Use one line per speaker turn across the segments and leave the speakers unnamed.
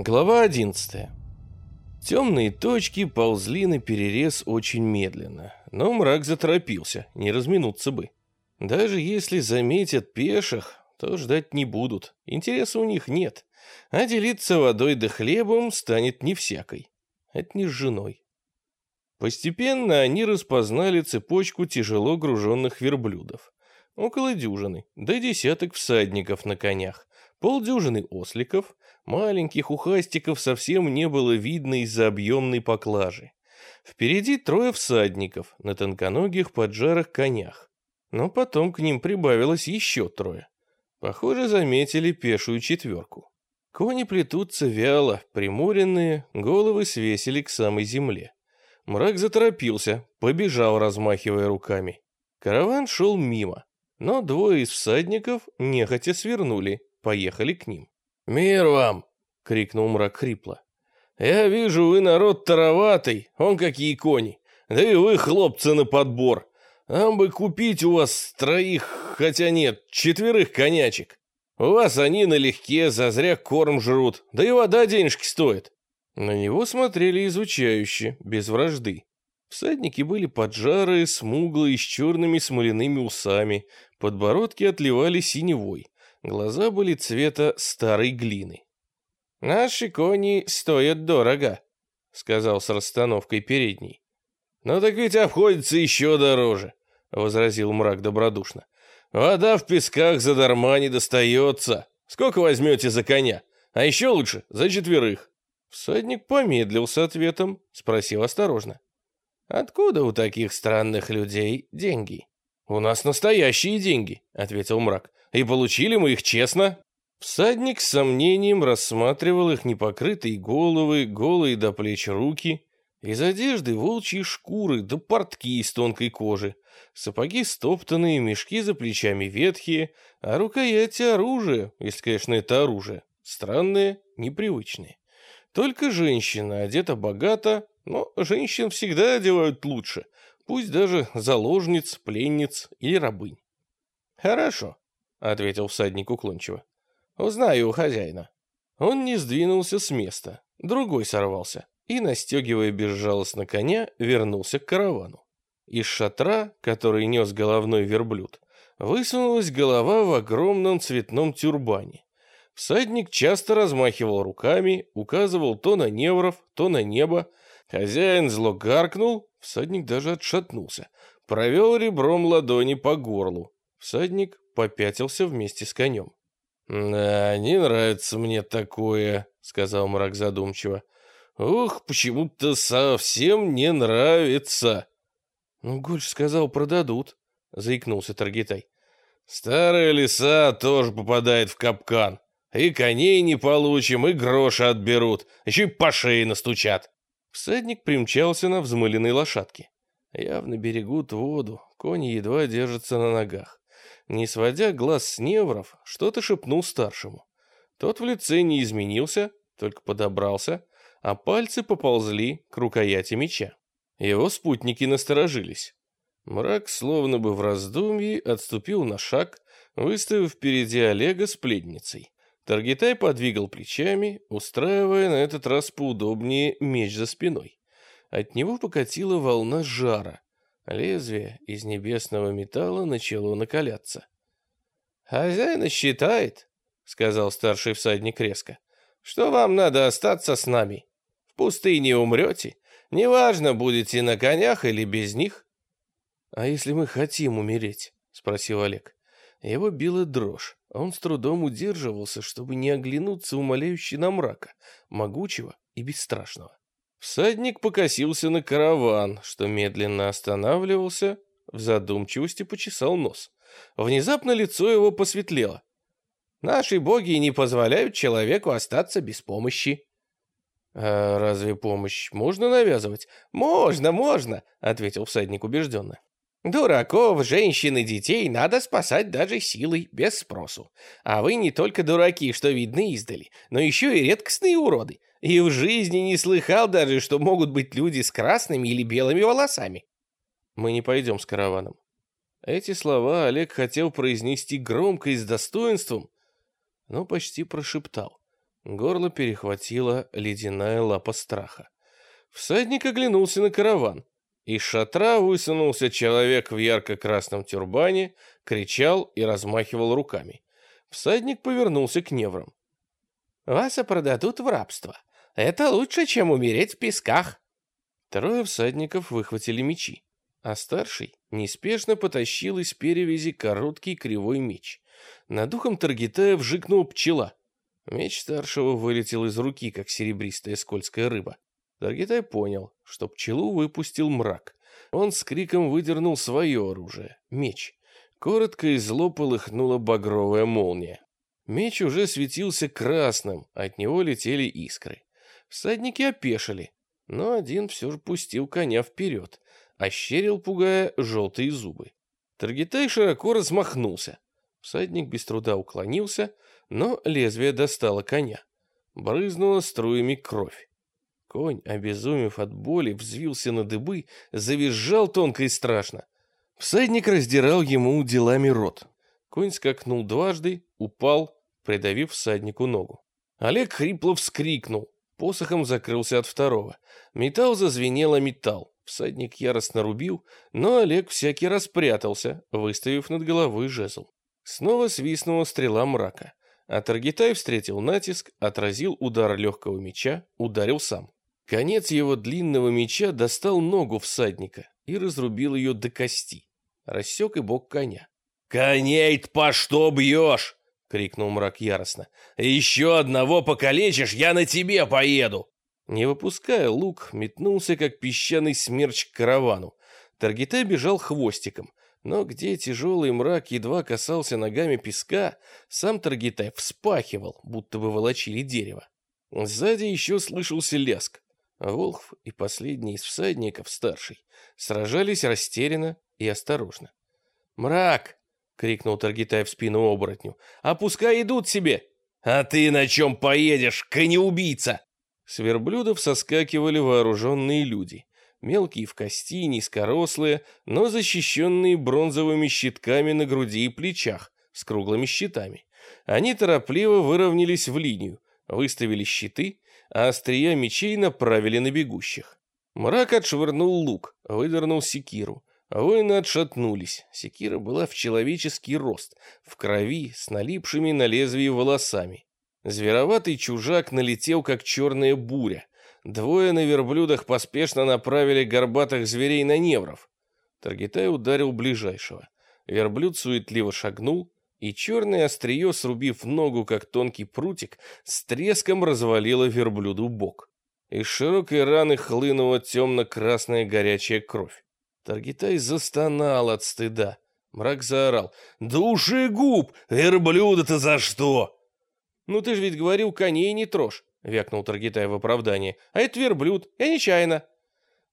Глава 11. Темные точки ползли на перерез очень медленно, но мрак заторопился, не разминуться бы. Даже если заметят пеших, то ждать не будут, интереса у них нет, а делиться водой да хлебом станет не всякой, это не с женой. Постепенно они распознали цепочку тяжело груженных верблюдов. Около дюжины, да десяток всадников на конях, полдюжины осликов, маленьких ухастиков совсем не было видно из-за объемной поклажи. Впереди трое всадников на тонконогих поджарых конях. Но потом к ним прибавилось еще трое. Похоже, заметили пешую четверку. Кони плетутся вяло, примуренные, головы свесили к самой земле. Мрак заторопился, побежал, размахивая руками. Караван шел мимо. Но двое из всадников нехотя свернули, поехали к ним. «Мир вам!» — крикнул мрак хрипло. «Я вижу, вы народ тароватый, он какие кони. Да и вы, хлопцы, на подбор. Нам бы купить у вас троих, хотя нет, четверых конячек. У вас они налегке, зазря корм жрут, да и вода денежки стоит». На него смотрели изучающе, без вражды. Всадники были поджарые, смуглые, с черными смоляными усами, подбородки отливали синевой, глаза были цвета старой глины. «Наши кони стоят дорого», — сказал с расстановкой передней. «Ну так ведь обходится еще дороже», — возразил мрак добродушно. «Вода в песках задарма не достается. Сколько возьмете за коня? А еще лучше за четверых». Всадник помедлил с ответом, спросил осторожно. «Откуда у таких странных людей деньги?» «У нас настоящие деньги», — ответил мрак. «И получили мы их честно». Всадник с сомнением рассматривал их непокрытые головы, голые до плеч руки. Из одежды волчьи шкуры да портки из тонкой кожи. Сапоги стоптанные, мешки за плечами ветхие, а рукояти оружия, если, конечно, это оружие, странные, непривычные. Только женщина одета богато, но женщин всегда одевают лучше, пусть даже заложниц, пленниц или рабынь. «Хорошо», — ответил всадник уклончиво. «Узнаю у хозяина». Он не сдвинулся с места, другой сорвался и, настегивая безжалостно коня, вернулся к каравану. Из шатра, который нес головной верблюд, высунулась голова в огромном цветном тюрбане. Всадник часто размахивал руками, указывал то на невров, то на небо. Хозяин зло гаркнул, всадник даже отшатнулся. Провел ребром ладони по горлу. Всадник попятился вместе с конем. «Да, не нравится мне такое», — сказал мрак задумчиво. «Ух, почему-то совсем не нравится». «Ну, Гольш сказал, продадут», — заикнулся Таргитай. «Старая лиса тоже попадает в капкан», и коней не получим, и гроши отберут, еще и по шее настучат. Всадник примчался на взмыленной лошадке. Явно берегут воду, кони едва держатся на ногах. Не сводя глаз с невров, что-то шепнул старшему. Тот в лице не изменился, только подобрался, а пальцы поползли к рукояти меча. Его спутники насторожились. Мрак, словно бы в раздумье, отступил на шаг, выставив впереди Олега с пледницей. Таргитай подвигал плечами, устраивая на этот раз поудобнее меч за спиной. От него покатила волна жара. Лезвие из небесного металла начало накаляться. «Хозяин считает», — сказал старший всадник резко, — «что вам надо остаться с нами. В пустыне умрете, неважно, будете на конях или без них». «А если мы хотим умереть?» — спросил Олег. Его била дрожь. Он с трудом удерживался, чтобы не оглянуться умоляюще на мрака, могучего и бесстрашного. Всадник покосился на караван, что медленно останавливался, в задумчивости почесал нос. Внезапно лицо его посветлело. «Наши боги не позволяют человеку остаться без помощи». «А разве помощь можно навязывать?» «Можно, можно», — ответил всадник убежденно. Дураков, женщин и детей надо спасать даже силой, без спросу. А вы не только дураки, что видны издали, но еще и редкостные уроды. И в жизни не слыхал даже, что могут быть люди с красными или белыми волосами. Мы не пойдем с караваном. Эти слова Олег хотел произнести громко и с достоинством, но почти прошептал. Горло перехватила ледяная лапа страха. Всадник оглянулся на караван. Из шатра высунулся человек в ярко-красном тюрбане, кричал и размахивал руками. Всадник повернулся к неврам. «Вас продадут в рабство. Это лучше, чем умереть в песках». Трое всадников выхватили мечи, а старший неспешно потащил из перевязи короткий кривой меч. Над духом Таргитая вжикнула пчела. Меч старшего вылетел из руки, как серебристая скользкая рыба. Таргитай понял, что пчелу выпустил мрак. Он с криком выдернул свое оружие — меч. Коротко и зло полыхнула багровая молния. Меч уже светился красным, от него летели искры. Всадники опешили, но один все же пустил коня вперед, ощерил, пугая, желтые зубы. Таргитай широко размахнулся. Всадник без труда уклонился, но лезвие достало коня. Брызнула струями кровь. Конь, обезумев от боли, взвился на дыбы, завизжал тонко и страшно. Всадник раздирал ему делами рот. Конь скакнул дважды, упал, придавив всаднику ногу. Олег хрипло вскрикнул, посохом закрылся от второго. Металл зазвенело металл. Всадник яростно рубил, но Олег всякий раз прятался, выставив над головой жезл. Снова свистнула стрела мрака. А Таргитай встретил натиск, отразил удар легкого меча, ударил сам. Конец его длинного меча достал ногу всадника и разрубил ее до кости. Рассек и бок коня. «Коней-то по что бьешь?» — крикнул мрак яростно. «Еще одного покалечишь, я на тебе поеду!» Не выпуская лук, метнулся, как песчаный смерч к каравану. Таргитай бежал хвостиком, но где тяжелый мрак едва касался ногами песка, сам Таргитай вспахивал, будто бы волочили дерево. Сзади еще слышался ляск. Волхв и последний из всадников, старший, сражались растерянно и осторожно. «Мрак!» — крикнул Таргитай в спину оборотню. «А пускай идут себе!» «А ты на чем поедешь, конеубийца?» С верблюдов соскакивали вооруженные люди. Мелкие в кости, низкорослые, но защищенные бронзовыми щитками на груди и плечах, с круглыми щитами. Они торопливо выровнялись в линию, выставили щиты а острия мечей направили на бегущих. Мрак отшвырнул лук, выдернул секиру. Воины отшатнулись. Секира была в человеческий рост, в крови, с налипшими на лезвие волосами. Звероватый чужак налетел, как черная буря. Двое на верблюдах поспешно направили горбатых зверей на невров. Таргитай ударил ближайшего. Верблюд суетливо шагнул, и черное острие, срубив ногу, как тонкий прутик, с треском развалило верблюду бок. Из широкой раны хлынула темно-красная горячая кровь. Таргитай застонал от стыда. Мрак заорал. «Душегуб! Верблюда-то за что?» «Ну ты же ведь говорил, коней не трожь!» — вякнул Таргитай в оправдании. «А это верблюд, я нечаянно».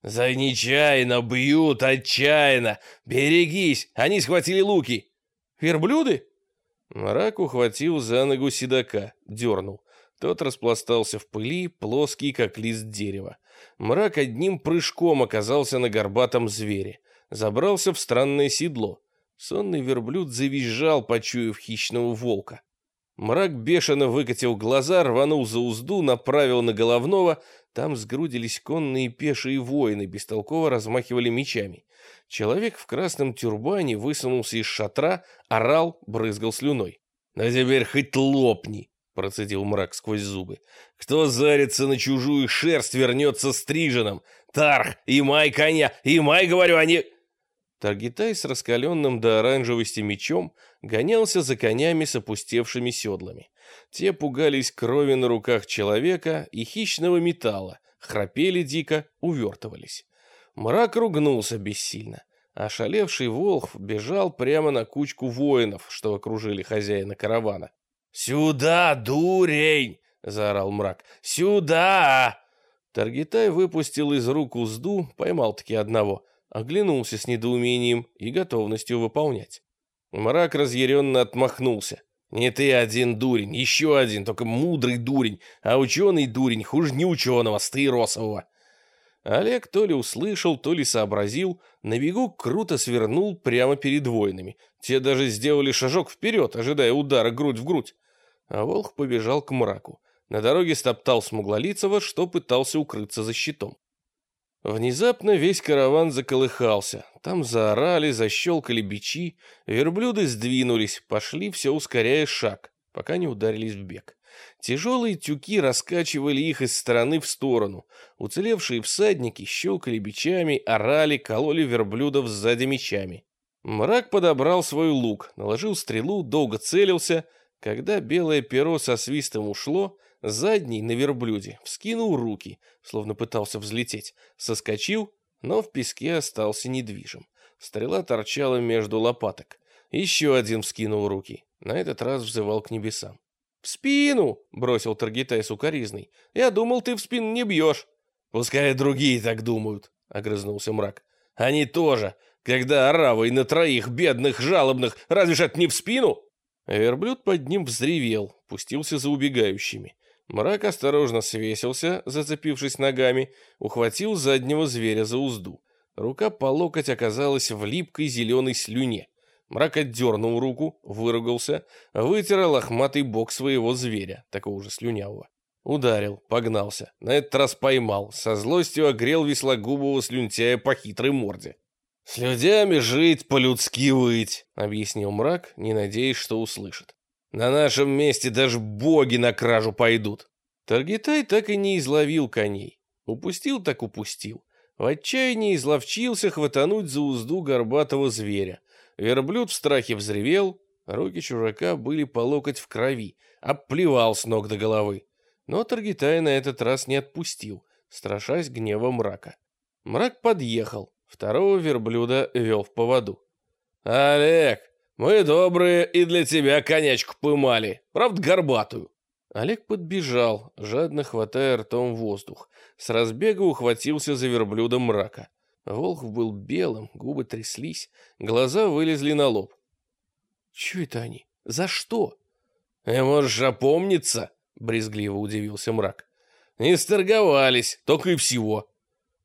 «За нечаянно бьют, отчаянно! Берегись, они схватили луки!» «Верблюды?» Мрак ухватил за ногу седока, дернул. Тот распластался в пыли, плоский, как лист дерева. Мрак одним прыжком оказался на горбатом звере. Забрался в странное седло. Сонный верблюд завизжал, почуяв хищного волка. Мрак бешено выкатил глаза, рванул за узду, направил на головного. Там сгрудились конные пешие воины, бестолково размахивали мечами. Человек в красном тюрбане высунулся из шатра, орал, брызгал слюной. «А теперь хоть лопни!» — процедил мрак сквозь зубы. «Кто зарится на чужую шерсть, вернется стриженным! Тарх, и май коня, и май, говорю, они...» Таргитай с раскаленным до оранжевости мечом гонялся за конями с опустевшими седлами. Те пугались крови на руках человека и хищного металла, храпели дико, увертывались. Мрак ругнулся бессильно. Ошалевший Волхв бежал прямо на кучку воинов, что окружили хозяина каравана. «Сюда, дурень!» — заорал мрак. «Сюда!» Таргитай выпустил из рук узду, поймал-таки одного, оглянулся с недоумением и готовностью выполнять. Мрак разъяренно отмахнулся. «Не ты один дурень, еще один, только мудрый дурень, а ученый дурень хуже не ученого, стаиросового!» Олег то ли услышал, то ли сообразил, на бегу круто свернул прямо перед воинами. Те даже сделали шажок вперед, ожидая удара грудь в грудь. А Волх побежал к мраку. На дороге стоптал Смуглолицего, что пытался укрыться за щитом. Внезапно весь караван заколыхался. Там заорали, защелкали бичи, верблюды сдвинулись, пошли, все ускоряя шаг, пока не ударились в бег. Тяжелые тюки раскачивали их из стороны в сторону. Уцелевшие всадники щелкали бичами, орали, кололи верблюдов сзади мечами. Мрак подобрал свой лук, наложил стрелу, долго целился. Когда белое перо со свистом ушло, задний на верблюде вскинул руки, словно пытался взлететь, соскочил, но в песке остался недвижим. Стрела торчала между лопаток. Еще один вскинул руки, на этот раз взывал к небесам. «В спину!» — бросил Таргитай сукоризный. «Я думал, ты в спину не бьешь». «Пускай другие так думают», — огрызнулся мрак. «Они тоже когда оравой на троих бедных, жалобных, разве ж это не в спину? Верблюд под ним взревел, пустился за убегающими. Мрак осторожно свесился, зацепившись ногами, ухватил заднего зверя за узду. Рука по локоть оказалась в липкой зеленой слюне. Мрак отдернул руку, выругался, вытер лохматый бок своего зверя, такого же слюнявого. Ударил, погнался, на этот раз поймал, со злостью огрел веслогубого слюнтяя по хитрой морде. «С людьми жить, по-людски выть», — объяснил мрак, не надеясь, что услышит. «На нашем месте даже боги на кражу пойдут». Таргитай так и не изловил коней. Упустил так упустил. В отчаянии изловчился хватануть за узду горбатого зверя. Верблюд в страхе взревел, руки чужака были по локоть в крови, обплевал с ног до головы. Но Таргитай на этот раз не отпустил, страшась гнева мрака. Мрак подъехал, Второго верблюда вел в поводу. «Олег, мы добрые и для тебя конячку поймали, правда горбатую». Олег подбежал, жадно хватая ртом воздух. С разбега ухватился за верблюдом мрака. Волхв был белым, губы тряслись, глаза вылезли на лоб. «Чё это они? За что?» «Э, можешь опомниться?» — брезгливо удивился мрак. «Не сторговались, только и всего».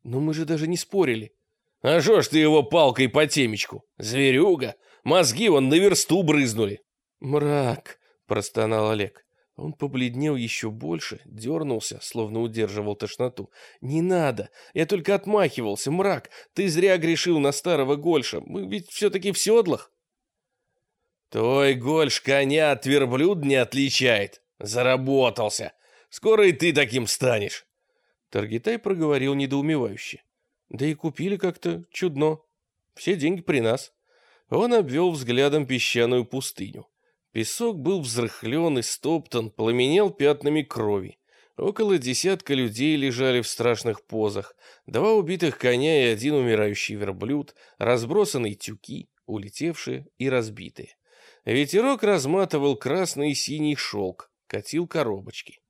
«Но мы же даже не спорили». А что ж ты его палкой по темечку? Зверюга! Мозги вон на версту брызнули. Мрак, простонал Олег. Он побледнел еще больше, дернулся, словно удерживал тошноту. «Не надо! Я только отмахивался, мрак! Ты зря грешил на старого Гольша! Мы ведь все-таки в седлах!» «Твой Гольш коня от верблюд не отличает! Заработался! Скоро и ты таким станешь!» Таргитай проговорил недоумевающе. Да и купили как-то чудно. Все деньги при нас. Он обвел взглядом песчаную пустыню. Песок был взрыхлен и стоптан, пламенел пятнами крови. Около десятка людей лежали в страшных позах. Два убитых коня и один умирающий верблюд, разбросанные тюки, улетевшие и разбитые. Ветерок разматывал красный и синий шелк, катил коробочки.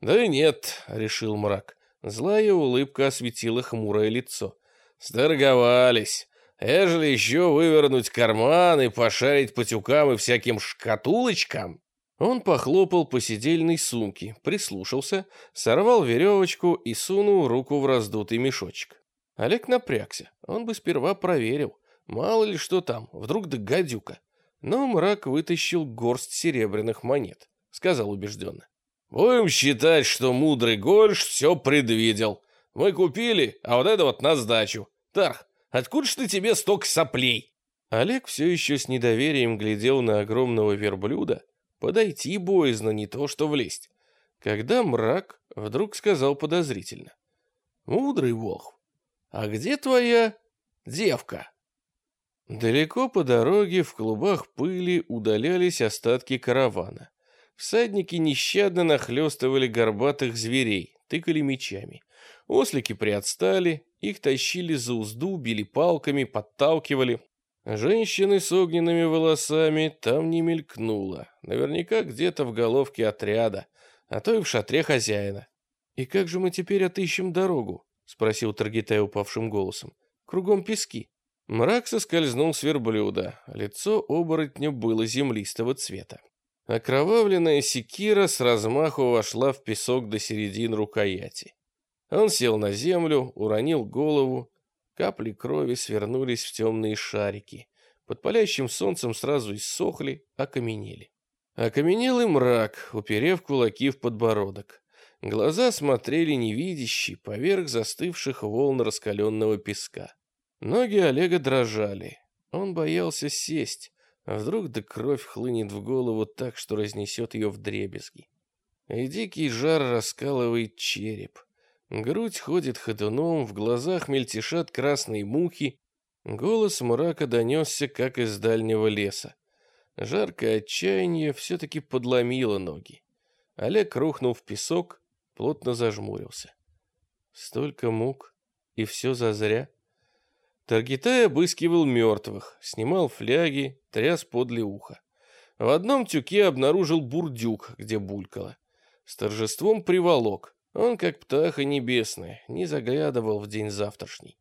«Да нет», — решил мрак, Злая улыбка осветила хмурое лицо. «Сторговались. Ежели еще вывернуть карманы, пошарить по тюкам и всяким шкатулочкам?» Он похлопал по сидельной сумке, прислушался, сорвал веревочку и сунул руку в раздутый мешочек. Олег напрягся. Он бы сперва проверил. Мало ли что там, вдруг да гадюка. Но мрак вытащил горсть серебряных монет. Сказал убежденно. Будем считать, что мудрый Гольш все предвидел. Мы купили, а вот это вот на сдачу. Тарх, откуда ж ты тебе столько соплей? Олег все еще с недоверием глядел на огромного верблюда. Подойти боязно, не то что влезть. Когда мрак вдруг сказал подозрительно. «Мудрый волх, а где твоя девка?» Далеко по дороге в клубах пыли удалялись остатки каравана. Всадники нещадно нахлестывали горбатых зверей, тыкали мечами. Ослики приотстали, их тащили за узду, били палками, подталкивали. Женщины с огненными волосами там не мелькнуло. Наверняка где-то в головке отряда, а то и в шатре хозяина. «И как же мы теперь отыщем дорогу?» — спросил Таргитай упавшим голосом. «Кругом пески». Мрак соскользнул с верблюда. Лицо оборотня было землистого цвета. Окровавленная секира с размаху вошла в песок до середин рукояти. Он сел на землю, уронил голову. Капли крови свернулись в темные шарики. Под палящим солнцем сразу иссохли, окаменели. Окаменелый мрак, уперев кулаки в подбородок. Глаза смотрели невидящие поверх застывших волн раскаленного песка. Ноги Олега дрожали. Он боялся сесть, а вдруг да кровь хлынет в голову так, что разнесет ее в дребезги. И дикий жар раскалывает череп. Грудь ходит ходуном, в глазах мельтешат красные мухи. Голос мрака донесся, как из дальнего леса. Жаркое отчаяние все-таки подломило ноги. Олег рухнул в песок, плотно зажмурился. Столько мук, и все зазря. Таргитай обыскивал мертвых, снимал фляги, тряс подле уха. В одном тюке обнаружил бурдюк, где булькало. С торжеством приволок. Он, как птаха небесная, не заглядывал в день завтрашний.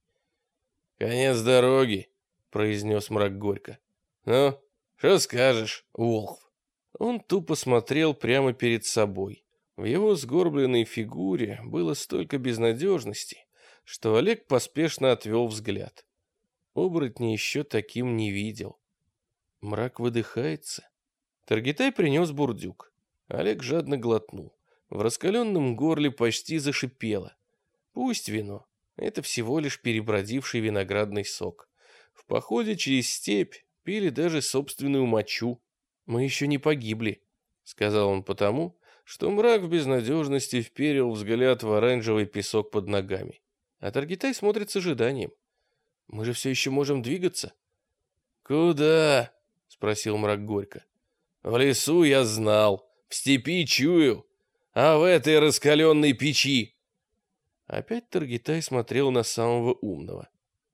«Конец дороги», — произнес мрак горько. «Ну, что скажешь, Волхв?» Он тупо смотрел прямо перед собой. В его сгорбленной фигуре было столько безнадежности, что Олег поспешно отвел взгляд. Оборотня еще таким не видел. Мрак выдыхается. Таргитай принес бурдюк. Олег жадно глотнул. В раскаленном горле почти зашипело. Пусть вино. Это всего лишь перебродивший виноградный сок. В походе через степь пили даже собственную мочу. Мы еще не погибли, сказал он потому, что мрак в безнадежности вперил взгляд в оранжевый песок под ногами. А Таргитай смотрит с ожиданием. Мы же все еще можем двигаться. Куда? спросил мрак горько. В лесу я знал, в степи чую, а в этой раскаленной печи. Опять Таргитай смотрел на самого умного.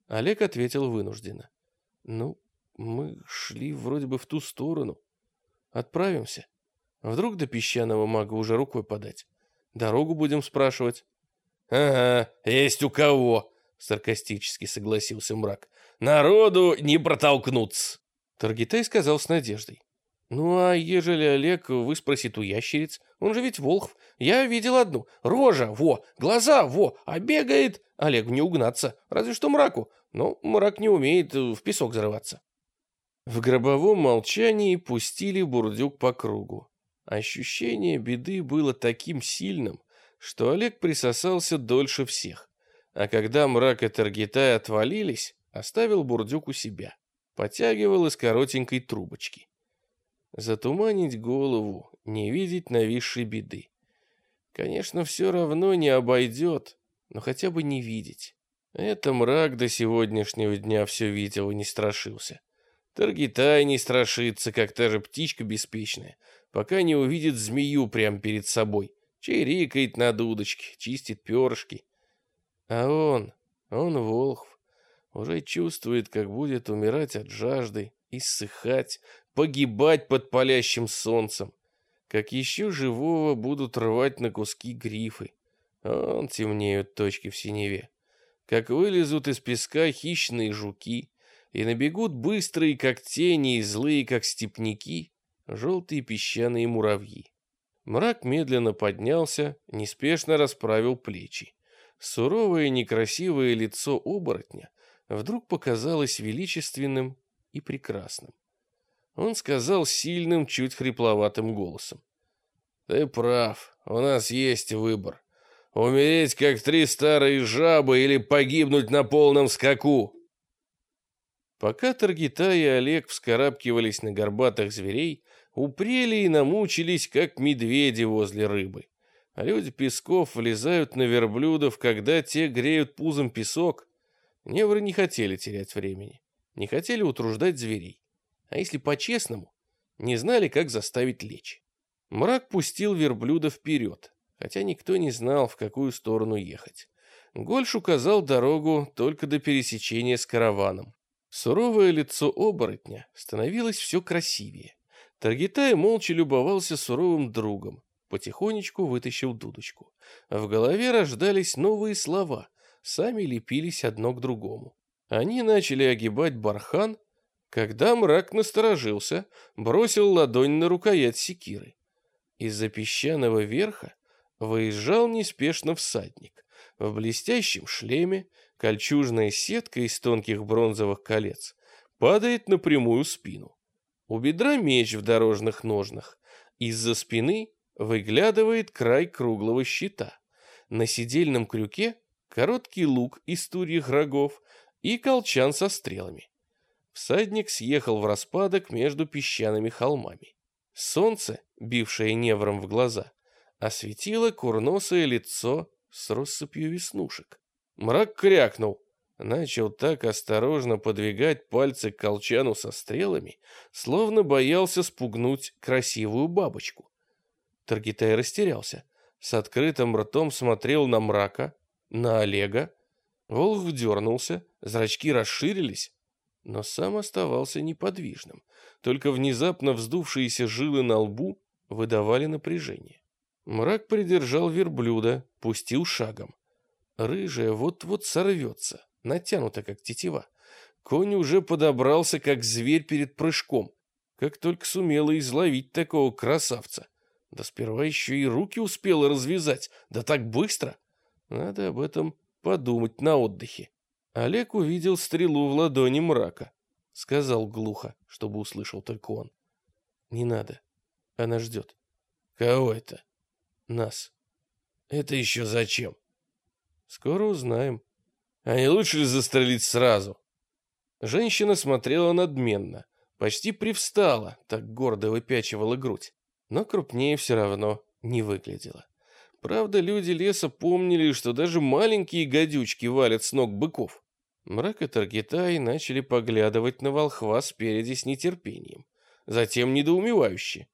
Олег ответил вынужденно. Ну, мы шли вроде бы в ту сторону. Отправимся. Вдруг до песчаного мага уже рукой подать. Дорогу будем спрашивать. Ага, есть у кого, саркастически согласился мрак. Народу не протолкнуться. Таргитай сказал с надеждой. Ну а ежели Олег выспросит у ящериц, он же ведь волхв. Я видел одну. Рожа, во, глаза, во, а бегает. Олегу не угнаться, разве что мраку. Но мрак не умеет в песок зарываться. В гробовом молчании пустили бурдюк по кругу. Ощущение беды было таким сильным, что Олег присосался дольше всех. А когда мрак и Таргитай отвалились, оставил бурдюк у себя. Потягивал из коротенькой трубочки. Затуманить голову, не видеть нависшей беды. Конечно, все равно не обойдет, но хотя бы не видеть. Это мрак до сегодняшнего дня все видел и не страшился. Таргитай не страшится, как та же птичка беспечная, пока не увидит змею прямо перед собой. Чирикает на дудочке, чистит перышки. А он, он волхв, уже чувствует, как будет умирать от жажды, иссыхать, погибать под палящим солнцем. Как еще живого будут рвать на куски грифы. Он темнеют точки в синеве. Как вылезут из песка хищные жуки, и набегут быстрые, как тени, и злые, как степняки, желтые песчаные муравьи. Мрак медленно поднялся, неспешно расправил плечи. Суровое некрасивое лицо оборотня вдруг показалось величественным и прекрасным. Он сказал сильным, чуть хрипловатым голосом. «Ты прав, у нас есть выбор. Умереть, как три старые жабы, или погибнуть на полном скаку». Пока Таргита и Олег вскарабкивались на горбатых зверей, упрели и намучились, как медведи возле рыбы. А люди песков влезают на верблюдов, когда те греют пузом песок. Невры не хотели терять времени, не хотели утруждать зверей. А если по-честному, не знали, как заставить лечь. Мрак пустил верблюда вперед, хотя никто не знал, в какую сторону ехать. Гольш указал дорогу только до пересечения с караваном. Суровое лицо оборотня становилось все красивее. Таргитай молча любовался суровым другом, потихонечку вытащил дудочку. В голове рождались новые слова, сами лепились одно к другому. Они начали огибать бархан, когда мрак насторожился, бросил ладонь на рукоять секиры. Из-за песчаного верха выезжал неспешно всадник в блестящем шлеме, Кольчужная сетка из тонких бронзовых колец падает на прямую спину. У бедра меч в дорожных ножнах, Из-за спины выглядывает край круглого щита. На седельном крюке короткий лук из турьих рогов и колчан со стрелами. Всадник съехал в распадок между песчаными холмами. Солнце, бившее невром в глаза, осветило курносое лицо с россыпью веснушек. Мрак крякнул, начал так осторожно подвигать пальцы к колчану со стрелами, словно боялся спугнуть красивую бабочку. Таргитай растерялся, с открытым ртом смотрел на мрака, на Олега. Волх дернулся, зрачки расширились, но сам оставался неподвижным. Только внезапно вздувшиеся жилы на лбу выдавали напряжение. Мрак придержал верблюда, пустил шагом. Рыжая вот-вот сорвется, натянута как тетива. Конь уже подобрался, как зверь перед прыжком, как только сумела изловить такого красавца. Да сперва еще и руки успела развязать, да так быстро. Надо об этом подумать на отдыхе. Олег увидел стрелу в ладони мрака. Сказал глухо, чтобы услышал только он. Не надо. Она ждет. Кого это? Нас. Это еще зачем? Скоро узнаем. А не лучше ли застрелить сразу? Женщина смотрела надменно, почти привстала, так гордо выпячивала грудь, но крупнее все равно не выглядела. Правда, люди леса помнили, что даже маленькие гадючки валят с ног быков. Мрак и Таргитай начали поглядывать на волхва спереди с нетерпением, затем недоумевающе.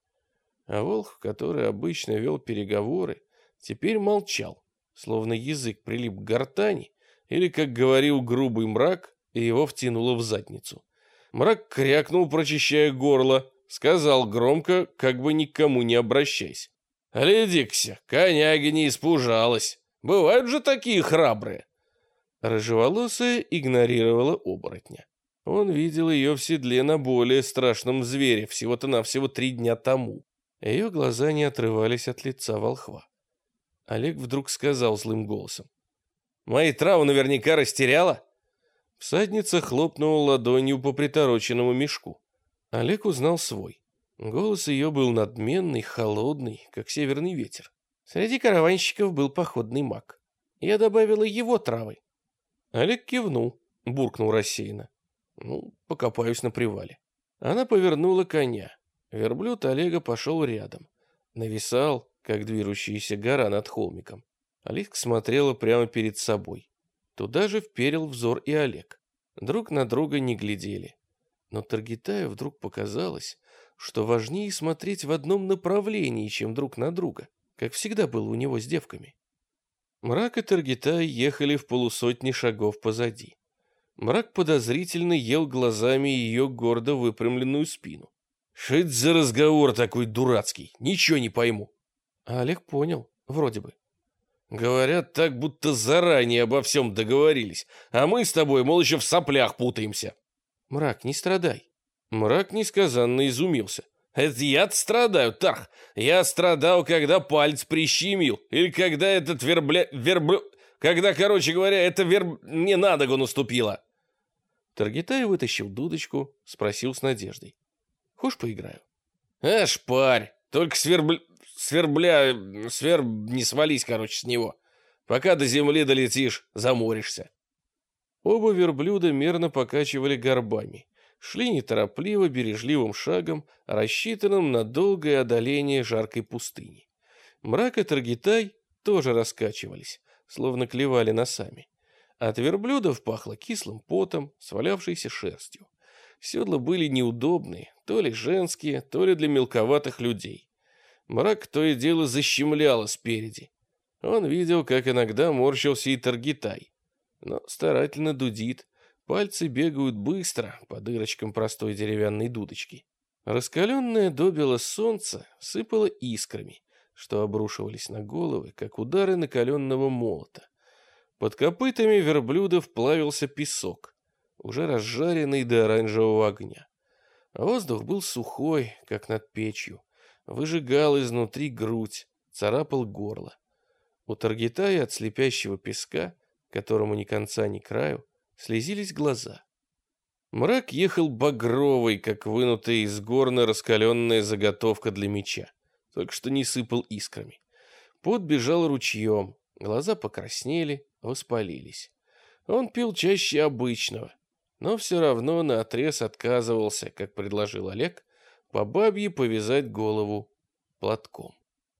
А волх, который обычно вел переговоры, теперь молчал, словно язык прилип к гортани, или, как говорил грубый мрак, и его втянуло в задницу. Мрак крякнул, прочищая горло, сказал громко, как бы никому не обращаясь. «Глядикся, коняги не испужалась. Бывают же такие храбрые». Рыжеволосая игнорировала оборотня. Он видел ее в седле на более страшном звере всего-то навсего три дня тому. Ее глаза не отрывались от лица волхва. Олег вдруг сказал злым голосом. «Мои травы наверняка растеряла?» Всадница хлопнула ладонью по притороченному мешку. Олег узнал свой. Голос ее был надменный, холодный, как северный ветер. Среди караванщиков был походный маг. Я добавила его травы. Олег кивнул, буркнул рассеянно. Ну, покопаюсь на привале. Она повернула коня. Верблюд Олега пошел рядом. Нависал, как движущаяся гора над холмиком. Олег смотрела прямо перед собой. Туда же вперил взор и Олег. Друг на друга не глядели. Но Таргитаю вдруг показалось, что важнее смотреть в одном направлении, чем друг на друга, как всегда было у него с девками. Мрак и Таргитай ехали в полусотни шагов позади. Мрак подозрительно ел глазами ее гордо выпрямленную спину. «Что это за разговор такой дурацкий? Ничего не пойму». А Олег понял, вроде бы. Говорят так, будто заранее обо всем договорились, а мы с тобой, мол, еще в соплях путаемся. Мрак, не страдай. Мрак несказанно изумился. «Это я страдаю, Тарх. Я страдал, когда палец прищемил. Или когда этот вербля... верблю... Когда, короче говоря, это верб... мне на ногу наступило». Таргитай вытащил дудочку, спросил с надеждой. «Хочешь, поиграю?» «А, шпарь! Только свербля... свербля... сверб... не свались, короче, с него. Пока до земли долетишь, заморишься». Оба верблюда мерно покачивали горбами шли неторопливо, бережливым шагом, рассчитанным на долгое одоление жаркой пустыни. Мрак и Таргитай тоже раскачивались, словно клевали носами. От верблюдов пахло кислым потом, свалявшейся шерстью. Седла были неудобные, то ли женские, то ли для мелковатых людей. Мрак то и дело защемляло спереди. Он видел, как иногда морщился и Таргитай, но старательно дудит, Пальцы бегают быстро по дырочкам простой деревянной дудочки. Раскаленное добело солнце сыпало искрами, что обрушивались на головы, как удары накаленного молота. Под копытами верблюдов плавился песок, уже разжаренный до оранжевого огня. воздух был сухой, как над печью, выжигал изнутри грудь, царапал горло. У Таргитая от слепящего песка, которому ни конца, ни краю, слезились глаза. Мрак ехал багровый, как вынутая из горна раскаленная заготовка для меча. только что не сыпал искрами. Пот бежал ручьем, глаза покраснели, воспалились. Он пил чаще обычного, но все равно наотрез отказывался, как предложил Олег, по бабье повязать голову платком.